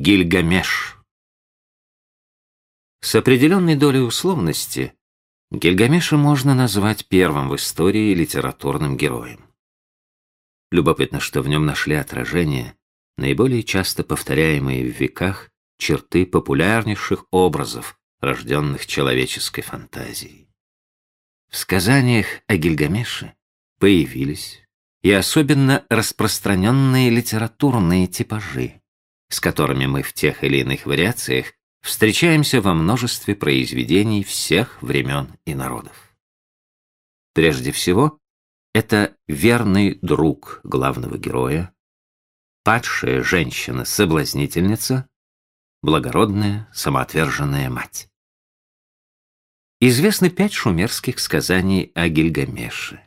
Гильгамеш. С определенной долей условности Гильгамеша можно назвать первым в истории литературным героем. Любопытно, что в нем нашли отражение наиболее часто повторяемые в веках черты популярнейших образов, рожденных человеческой фантазией. В сказаниях о Гильгамеше появились и особенно распространенные литературные типажи, с которыми мы в тех или иных вариациях встречаемся во множестве произведений всех времен и народов. Прежде всего, это верный друг главного героя, падшая женщина-соблазнительница, благородная самоотверженная мать. Известны пять шумерских сказаний о Гильгамеше.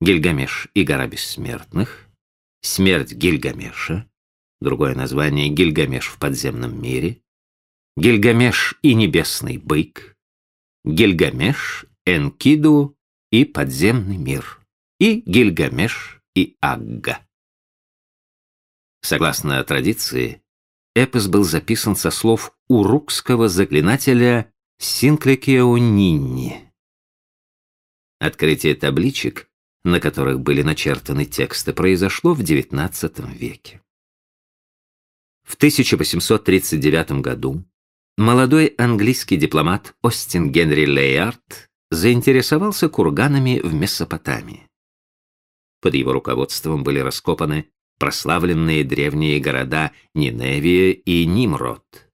Гильгамеш и гора бессмертных, смерть Гильгамеша, другое название Гильгамеш в подземном мире, Гильгамеш и небесный бык, Гильгамеш, Энкиду и подземный мир, и Гильгамеш и Агга. Согласно традиции, эпос был записан со слов урукского заклинателя Синкликеонинни. Открытие табличек, на которых были начертаны тексты, произошло в XIX веке. В 1839 году молодой английский дипломат Остин Генри Лейард заинтересовался курганами в Месопотамии. Под его руководством были раскопаны прославленные древние города Ниневия и Нимрод.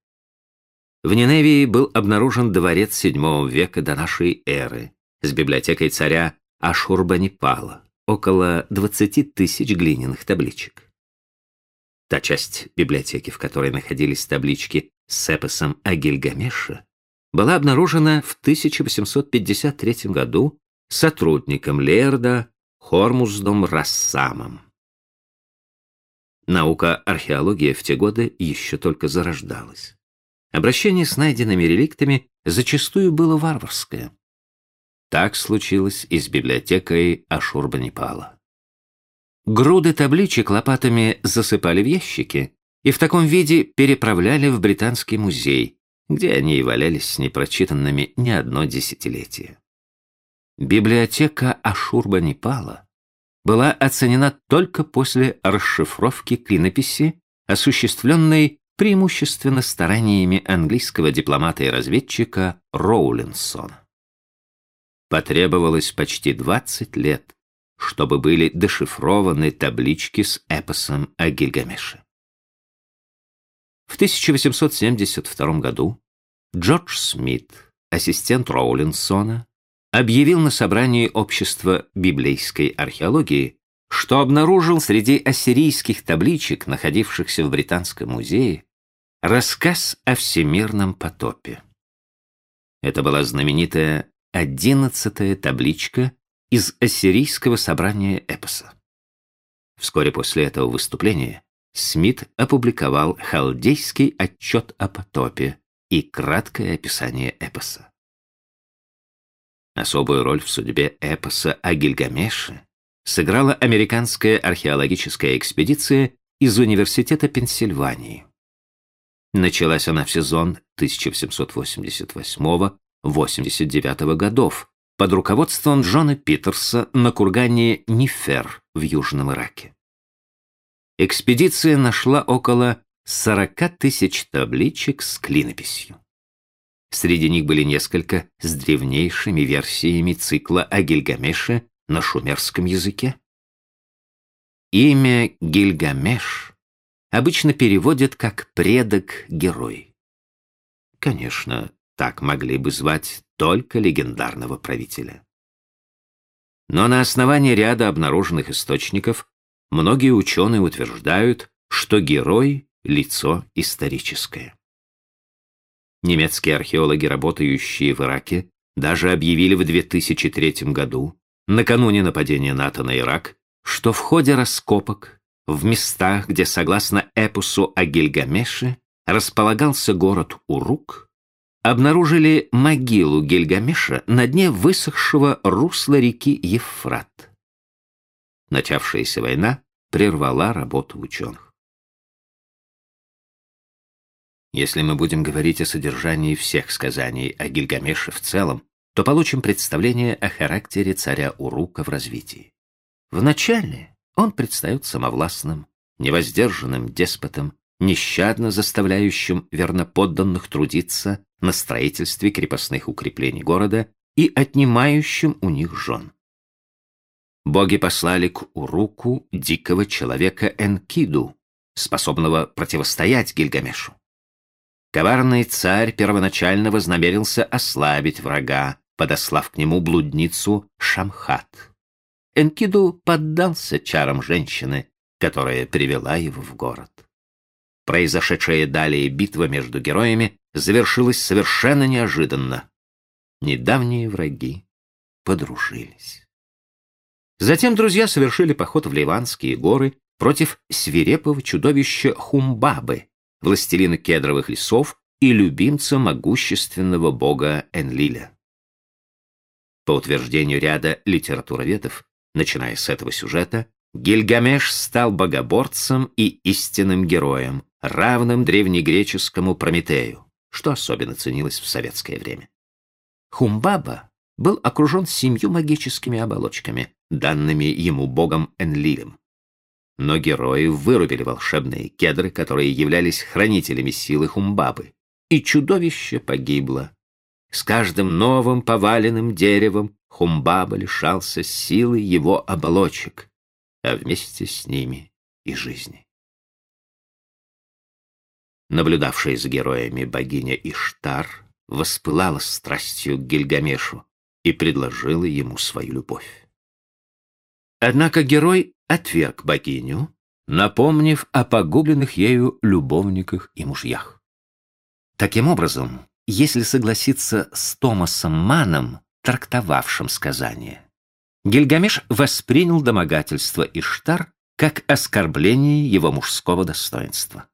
В Ниневии был обнаружен дворец VII века до нашей эры с библиотекой царя Ашурбанипала, около 20 тысяч глиняных табличек. Та часть библиотеки, в которой находились таблички с эпосом о Гильгамеше, была обнаружена в 1853 году сотрудником Лерда Хормуздом Рассамом. Наука археология в те годы еще только зарождалась. Обращение с найденными реликтами зачастую было варварское. Так случилось и с библиотекой Ашурбанипала. Груды табличек лопатами засыпали в ящики и в таком виде переправляли в Британский музей, где они и валялись непрочитанными не одно десятилетие. Библиотека Ашурбанипала была оценена только после расшифровки клинописи, осуществленной преимущественно стараниями английского дипломата и разведчика Роулинсона. Потребовалось почти 20 лет, чтобы были дешифрованы таблички с эпосом о Гильгамеше. В 1872 году Джордж Смит, ассистент Роулинсона, объявил на собрании Общества библейской археологии, что обнаружил среди ассирийских табличек, находившихся в Британском музее, рассказ о всемирном потопе. Это была знаменитая одиннадцатая табличка из ассирийского собрания эпоса. Вскоре после этого выступления Смит опубликовал халдейский отчет о потопе и краткое описание эпоса. Особую роль в судьбе эпоса о Гильгамеше сыграла американская археологическая экспедиция из Университета Пенсильвании. Началась она в сезон 1888-89 годов под руководством Джона Питерса на кургане Нифер в Южном Ираке. Экспедиция нашла около 40 тысяч табличек с клинописью. Среди них были несколько с древнейшими версиями цикла о Гильгамеше на шумерском языке. Имя Гильгамеш обычно переводят как «предок-герой». Конечно, так могли бы звать только легендарного правителя. Но на основании ряда обнаруженных источников многие ученые утверждают, что герой — лицо историческое. Немецкие археологи, работающие в Ираке, даже объявили в 2003 году, накануне нападения НАТО на Ирак, что в ходе раскопок в местах, где, согласно эпосу о Гильгамеше, располагался город Урук, обнаружили могилу Гильгамеша на дне высохшего русла реки Евфрат. Начавшаяся война прервала работу ученых. Если мы будем говорить о содержании всех сказаний о Гильгамеше в целом, то получим представление о характере царя Урука в развитии. Вначале он предстает самовластным, невоздержанным деспотом, нещадно заставляющим верноподданных трудиться на строительстве крепостных укреплений города и отнимающим у них жен. Боги послали к Уруку дикого человека Энкиду, способного противостоять Гильгамешу. Коварный царь первоначально вознамерился ослабить врага, подослав к нему блудницу Шамхат. Энкиду поддался чарам женщины, которая привела его в город. Произошедшая далее битва между героями завершилась совершенно неожиданно. Недавние враги подружились. Затем друзья совершили поход в Ливанские горы против свирепого чудовища Хумбабы, властелина кедровых лесов и любимца могущественного бога Энлиля. По утверждению ряда литературоведов, начиная с этого сюжета, Гильгамеш стал богоборцем и истинным героем, равным древнегреческому Прометею, что особенно ценилось в советское время. Хумбаба был окружен семью магическими оболочками, данными ему богом Энлилем. Но герои вырубили волшебные кедры, которые являлись хранителями силы Хумбабы, и чудовище погибло. С каждым новым поваленным деревом Хумбаба лишался силы его оболочек, а вместе с ними и жизни. Наблюдавшая за героями богиня Иштар воспылала страстью к Гильгамешу и предложила ему свою любовь. Однако герой отверг богиню, напомнив о погубленных ею любовниках и мужьях. Таким образом, если согласиться с Томасом Маном, трактовавшим сказание, Гильгамеш воспринял домогательство Иштар как оскорбление его мужского достоинства.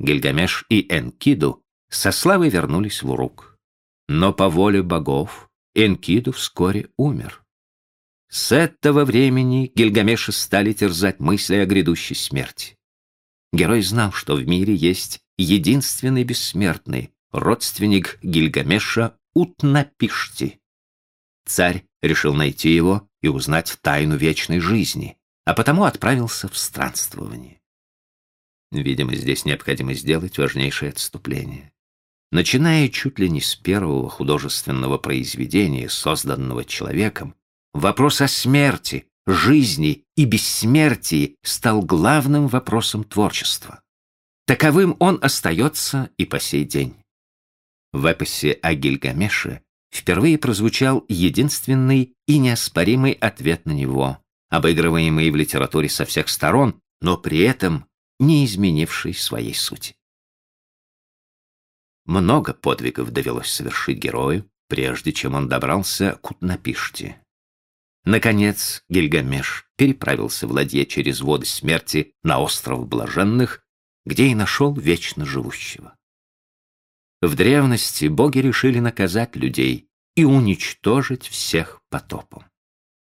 Гильгамеш и Энкиду со славой вернулись в Урук. Но по воле богов Энкиду вскоре умер. С этого времени Гильгамеша стали терзать мысли о грядущей смерти. Герой знал, что в мире есть единственный бессмертный родственник Гильгамеша Утнапишти. Царь решил найти его и узнать тайну вечной жизни, а потому отправился в странствование. Видимо, здесь необходимо сделать важнейшее отступление. Начиная чуть ли не с первого художественного произведения, созданного человеком, вопрос о смерти, жизни и бессмертии стал главным вопросом творчества. Таковым он остается и по сей день. В эпосе о Гильгамеше впервые прозвучал единственный и неоспоримый ответ на него, обыгрываемый в литературе со всех сторон, но при этом не изменивший своей сути. Много подвигов довелось совершить герою, прежде чем он добрался к Утнапиште. Наконец Гильгамеш переправился в ладье через воды смерти на остров Блаженных, где и нашел вечно живущего. В древности боги решили наказать людей и уничтожить всех потопом.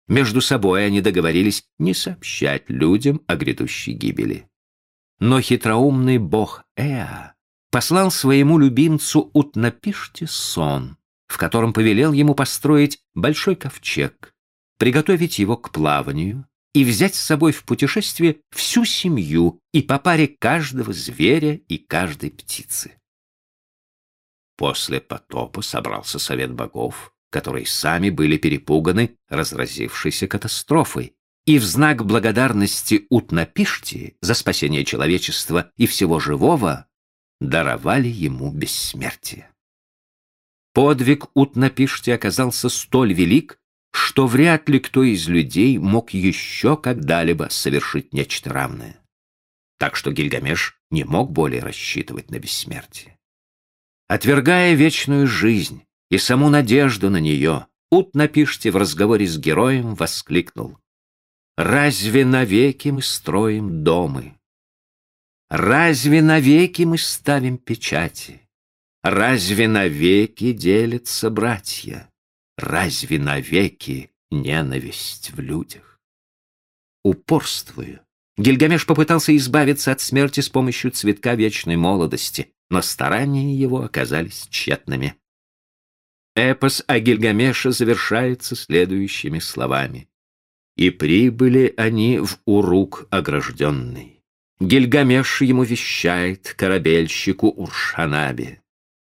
Между собой они договорились не сообщать людям о грядущей гибели. Но хитроумный бог Эа послал своему любимцу Утнапиште сон, в котором повелел ему построить большой ковчег, приготовить его к плаванию и взять с собой в путешествие всю семью и по паре каждого зверя и каждой птицы. После потопа собрался совет богов, которые сами были перепуганы разразившейся катастрофой, и в знак благодарности Утнапишти за спасение человечества и всего живого даровали ему бессмертие. Подвиг Утнапишти оказался столь велик, что вряд ли кто из людей мог еще когда-либо совершить нечто равное. Так что Гильгамеш не мог более рассчитывать на бессмертие. Отвергая вечную жизнь и саму надежду на нее, Утнапишти в разговоре с героем воскликнул Разве навеки мы строим домы? Разве навеки мы ставим печати? Разве навеки делятся братья? Разве навеки ненависть в людях? Упорствую Гильгамеш попытался избавиться от смерти с помощью цветка вечной молодости, но старания его оказались тщетными. Эпос о Гильгамеше завершается следующими словами. «И прибыли они в Урук огражденный. Гильгамеш ему вещает корабельщику Уршанабе.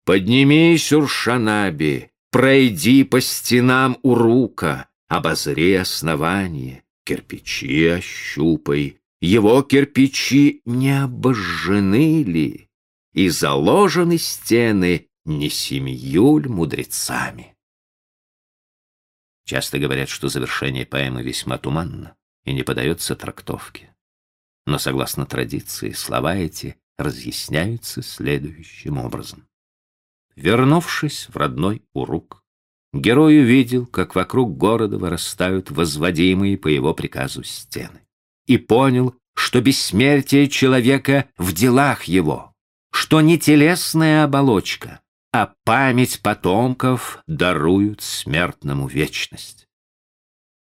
«Поднимись, Уршанаби, пройди по стенам Урука, обозри основание, кирпичи ощупай, его кирпичи не обожжены ли, и заложены стены не семью мудрецами. Часто говорят, что завершение поэмы весьма туманно и не подается трактовке. Но, согласно традиции, слова эти разъясняются следующим образом. Вернувшись в родной Урук, герой увидел, как вокруг города вырастают возводимые по его приказу стены и понял, что бессмертие человека в делах его, что не телесная оболочка, а память потомков даруют смертному вечность.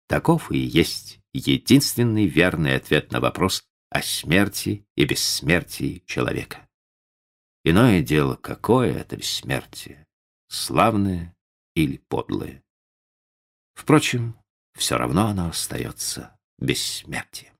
Таков и есть единственный верный ответ на вопрос о смерти и бессмертии человека. Иное дело, какое это бессмертие, славное или подлое. Впрочем, все равно оно остается бессмертием.